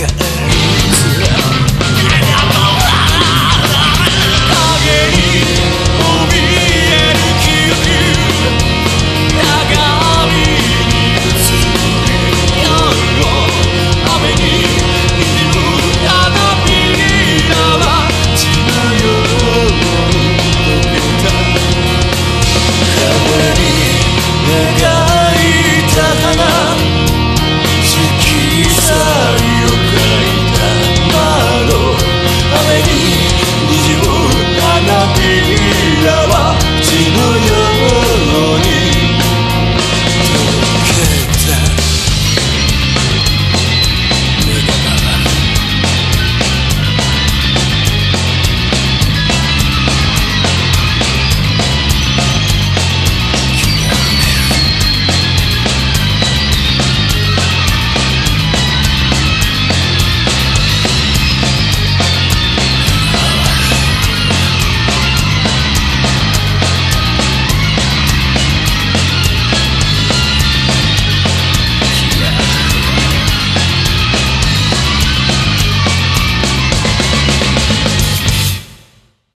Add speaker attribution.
Speaker 1: yeah.